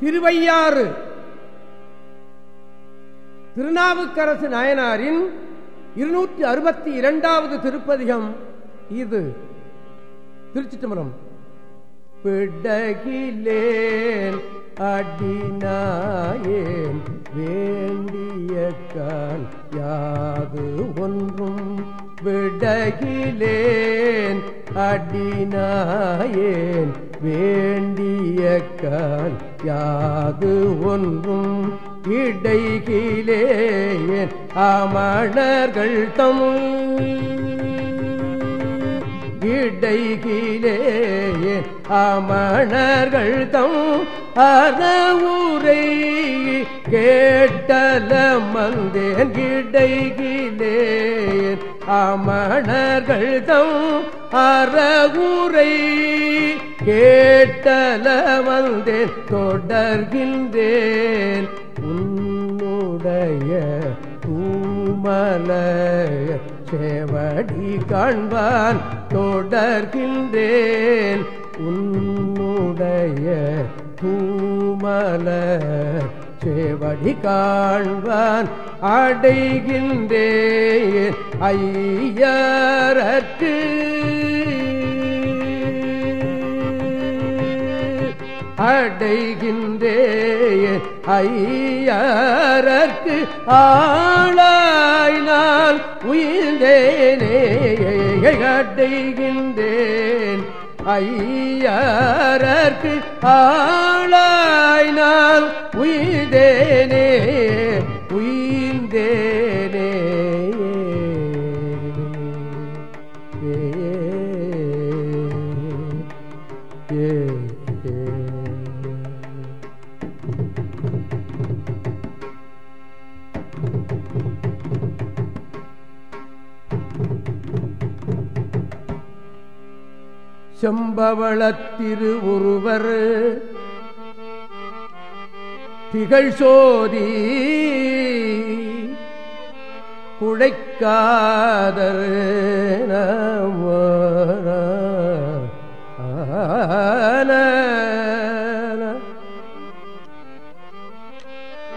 திருவையாறு. திருநாவுக்கரசு நாயனாரின் இருநூற்றி அறுபத்தி இரண்டாவது திருப்பதிகம் இது. திருச்சிட்டம்பரம் பிடகிலேன் அடினாயேன் வேண்டிய கால் யாது ஒன்றும். விடகிலேன் அடினாயேன் வேண்டிய கால் யாது ஒன்றும் இடைகிலேன் அமணர்கள் தமிழ் இடைகிலே அமணர்கள் தம் அறவுரை கேட்டல மந்தேன் இடைகிலே அமணர்கள் தம் அறவுரை கேட்டல வந்தேன் தொடர்கின்றேன். உன்னுடைய தூமல சேவடி காண்பான் தொடர்கின்றேன். உன்னுடைய தூமல சேவடி காண்பான் அடைகின்றேன். ஐயரற்று அடைகின்றே ஐயரற்கு ஆளாயினால் உயிர்ந்தேனே. அடைகின்றேன். ஐயரற்கு ஆளாயினால் நான் செம்பவளத்திரு ஒருவர் திகழ் சோதி குழைக்காதர்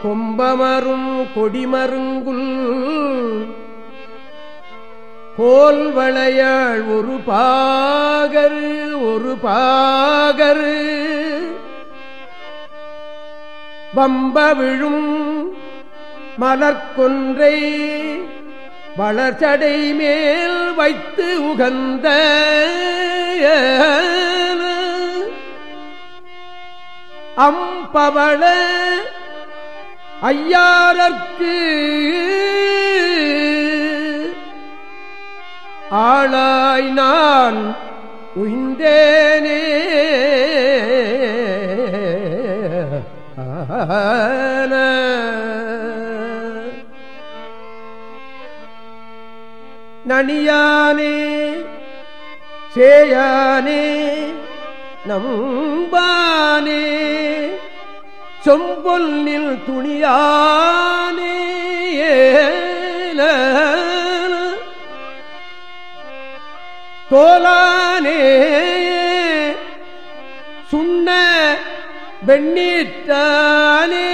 கொம்பமரும் கொடிமருங்குல் கோல் வளையாள் ஒரு பாகர் ஒரு பாகர். வம்ப விழும் மலர்கொன்றை வளர்ச்சடை மேல் வைத்து உகந்த அம்பவள ஐயாரற்கு ஆளாய் நான் உய்ந்தேனே. நனியானே சேயானே நம்பானே. சொம்பொல்லில் துணியானே தோலானே. சுண்ண வெண்ணீட்டானே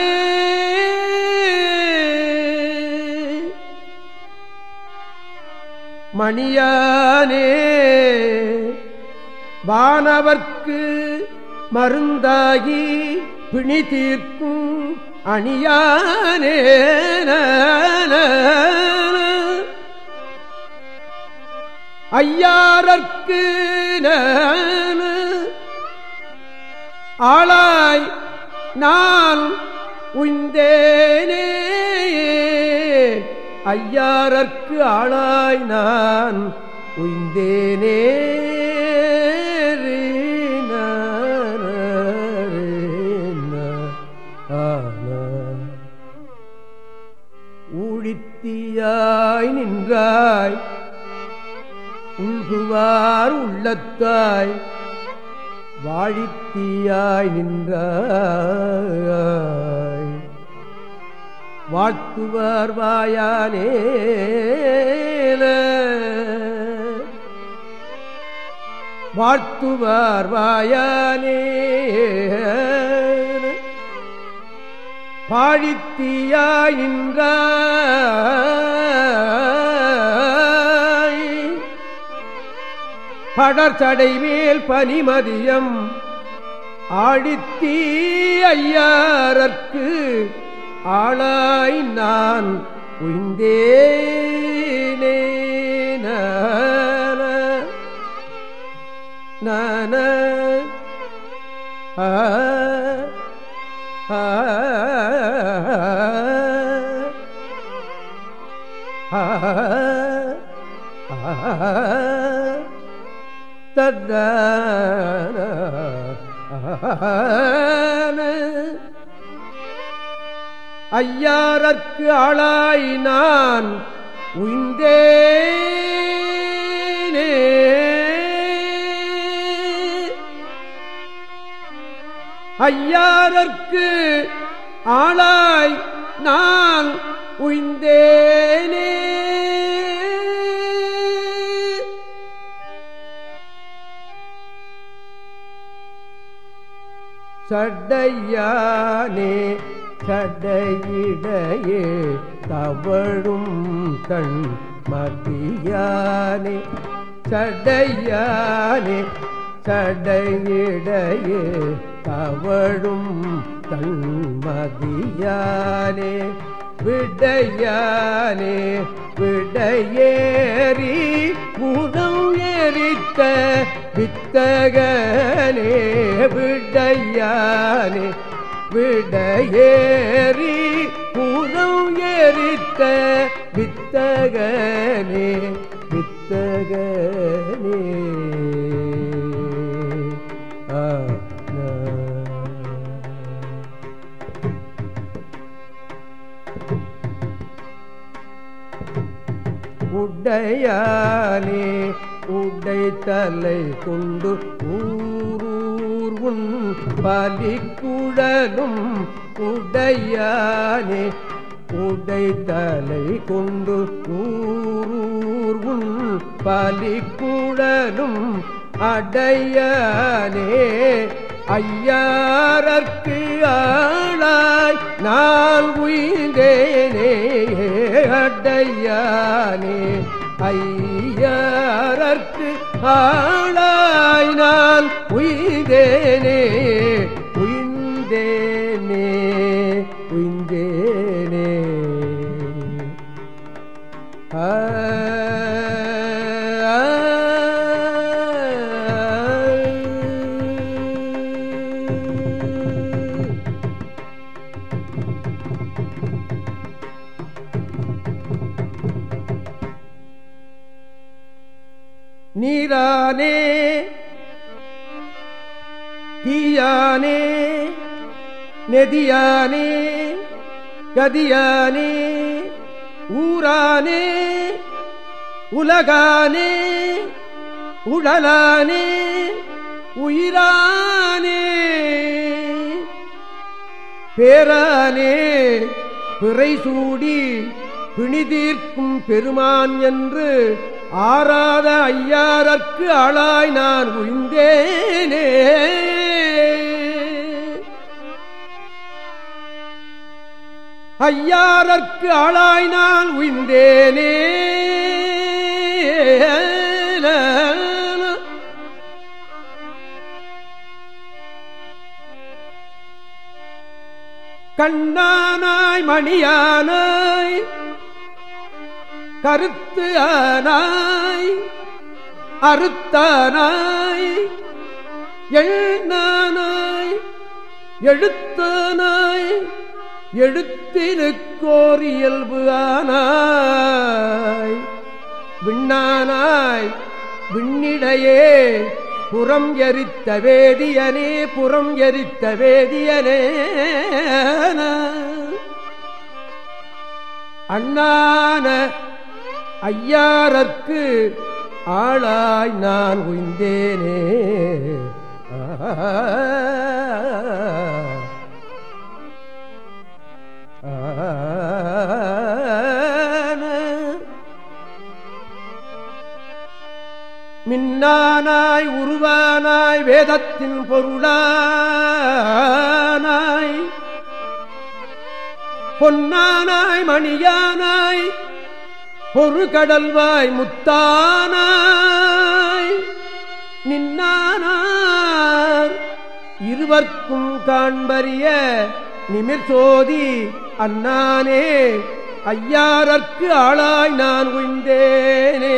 மணியானே வானவர்க்கு மருந்தாகி பிணி தீர்க்கும் அணியானே ஐயாரற்கு ஆளாய் நான் உய்ந்தேனே. ஐயாரற்கு ஆளாய் நான் உய்ந்தேனே. ஊழித்தியாய் நின்றாய். உள்குவார் உள்ளத்தாய் வாழித்தீயாய் நின்றாய். வாழ்த்துவார் வாயானே வாழ்த்துவார் வாயானே பாழித்தீயாய் நின்றாய். படர்ச்சடை மேல் பனிமதியம். ஆடித்தீ ஐயாரற்கு ஆளாய் நான் உய்ந்தேனே நன ஆ ஆ தத்த ஐயாரற்கு ஆளாய் நான் உய்ந்தேனே. ஐயாரற்கு ஆளாய் நான் உய்ந்தேனே. சடையானே சடையிடையே தவழும் தன் மதியானே. சடையானே சடையிடையே தவழும் தன் மதியானே. விடையானே விடையேறி முதம் எரித்த வித்தகனே விடையானே விடையேறி முதம் எரித்த வித்தகனே வித்தகனே. உடையானே உடை தலை கொண்டு ஊரூர் உன் பலிக்குழலும் உடையானே. உடை தலை கொண்டு ஊரூர் உன் பலிக்குழலும் அடையானே. ஐயாரற்கு ஆளாய் நான் உயிர்ந்தேனே அடையானே. ஐயரற்கு ஆளாயினால் உயிர்தேனே உயிர்ந்தே தீயானே தீயானே நெதியானே கதியானே ஊரானே உலகானே உடலானே உயிரானே பேரானே பிறை சூடி பிணிதீர்க்கும் பெருமான் என்று ஆறாத ஐயாரற்கு ஆளாய் நான் உயிந்தேனே ஐயாரற்கு ஆளாய் நான் உயிந்தேனே கண்ணானாய் மணியானாய் கருத்து ஆனாய் அறுத்தானாய் எண்ணானாய் எழுத்தானாய் எழுத்திருக்கோர் இயல்பு ஆனாய். விண்ணானாய் விண்ணிடையே புறம் எரித்த வேதியனே புறம் எரித்த வேதியனே அண்ணான ஐயாரற்கு ஆளாய் நான் உய்ந்தேனே. மின்னானாய் உருவானாய் வேதத்தின் பொருளானாய். பொன்னானாய் மணியானாய் பொறு கடல்வாய் முத்தானாய். நின்னானார். இருவர்க்கும் காண்பறிய நிமிர்சோதி அண்ணானே ஐயாரற்கு ஆளாய் நான் உய்ந்தேனே.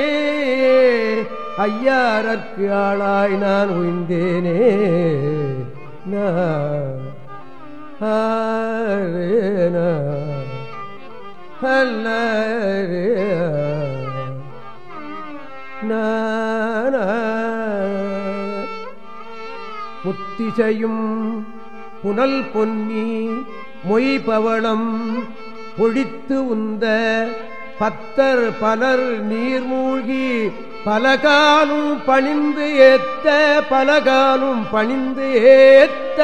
ஐயாரற்கு ஆளாய் நான் உய்ந்தேனே. நான் முத்திசையும் புனல் பொன்னி மொய்பவளம் பொழித்து உந்த பத்தர் பலர் நீர்மூழ்கி பலகாலும் பணிந்து ஏத்த பலகாலும் பணிந்து ஏத்த.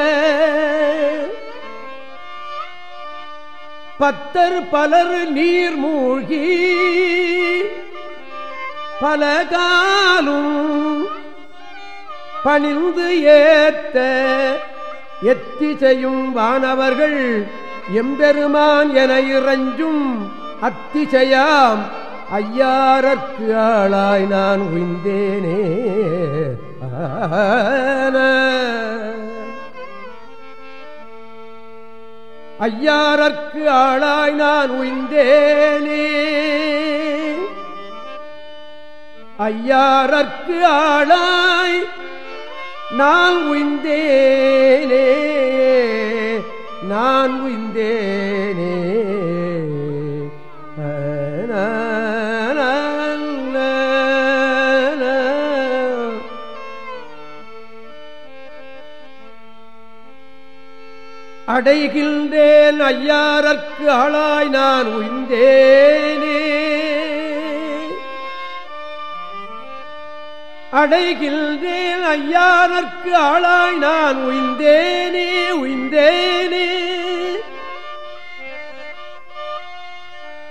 பத்தர் பலர் நீர் மூழ்கி பலகாலும் பணிந்து ஏத்த எத்திசையும் வானவர்கள் எம்பெருமான் என இறஞ்சும் அத்திசையாம் ஐயாரற்கு ஆளாய் நான் உய்ந்தேனே. ஆன ஐயாரற்கு ஆளாய் நான் உய்ந்தேனே. ஐயாரற்கு ஆளாய் நான் உய்ந்தேனே. நான் உய்ந்தேனே. அடைகின்றேன் ஐயாரற்கு ஆளாய் நான் உய்ந்தேனே. அடைகின்றேன் ஐயாரற்கு ஆளாய் நான் உய்ந்தேனே உய்ந்தேனே.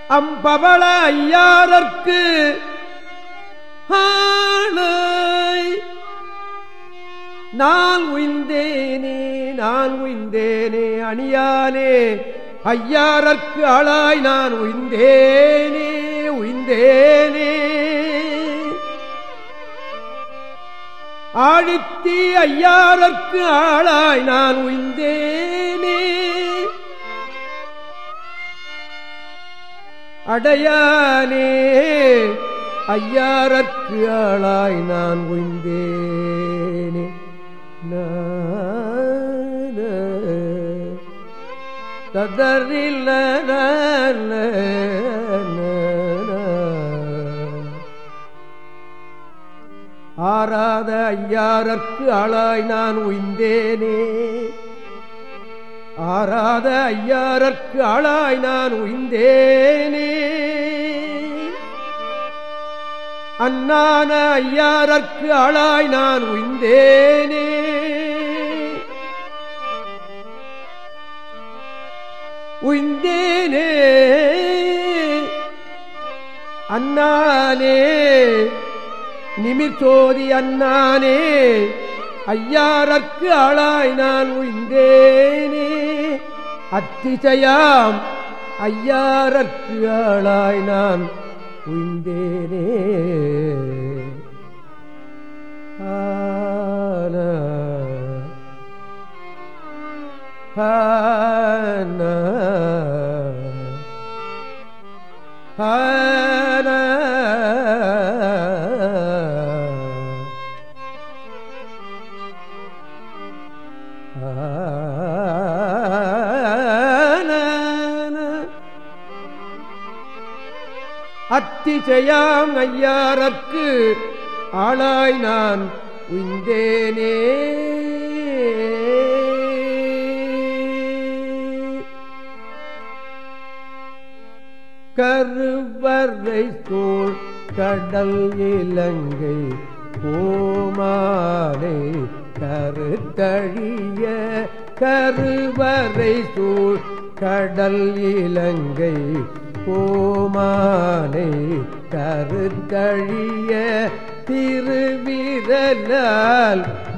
அம்பவள ஐயாரற்கு ஆளாய் நான் உயிந்தேனே நான் உயிந்தேனே அணியானே ஐயாரற்கு ஆளாய் நான் உயிந்தேனே உயிந்தேனே. ஆழித்தி ஐயாரற்கு ஆளாய் நான் உயிந்தேனே. அடையானே ஐயாரற்கு ஆளாய் நான் உயிந்தேனே. ததறில் ஆராத ஐயாரற்கு ஆளாய் நான் உய்ந்தேனே. ஆராத ஐயாரற்கு ஆளாய் நான் உய்ந்தேனே. அண்ணான ஐயாரற்கு ஆளாய் நான் உய்ந்தேனே. உய்ந்தேனே. அண்ணானே நிமிர்சோதி அண்ணானே ஐயாரற்கு ஆளாய் நான் உய்ந்தேனே. அத்திசையாம் ஐயாரற்கு ஆளாய் நான் உய்ந்தேனே. ஆன அத்திசையாம் ஐயாரற்கு ஆளாய் நான் உய்ந்தேனே கருவறை தோல் கடல் இலங்கை கோமாலை கருத்தழிய கருவறை சூழ் கடல் இலங்கை கோமானை கருத்தழிய திருவிரலால்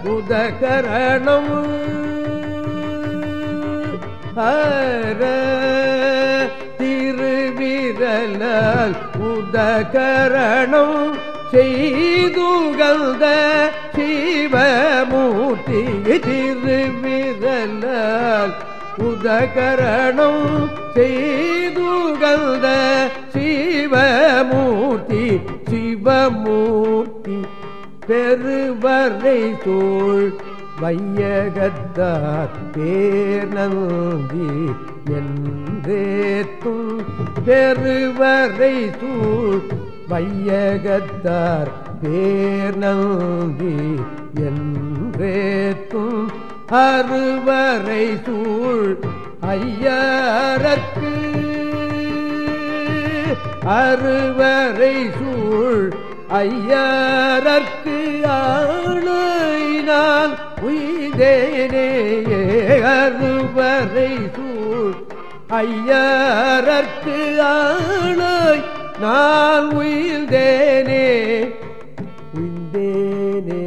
புதகரணம் உதகரணம் விரலால் உதகரணம் செய்துகழ்ந்த சிவமூர்த்தி திருவிரலால் உதகரணம் செய்துகழ்ந்த சிவமூர்த்தி சிவமூர்த்தி பெருவரை தோள் வையகத்தார் பேர் நந்தி என் வேத்தும் பெருவரை தூள் வையகத்தார் பேர் நம்பி என்றேத்தும் அறுவரை சூழ் ஐயரக்கு அறுவரை சூழ் ஐயரற்கு ஆளுநான் நான் உய்தேனே அறுவரை சூழ் ஐயரற்கு ஆணை நான் உயிர்ந்தேனே. உயிர்ந்தேனே.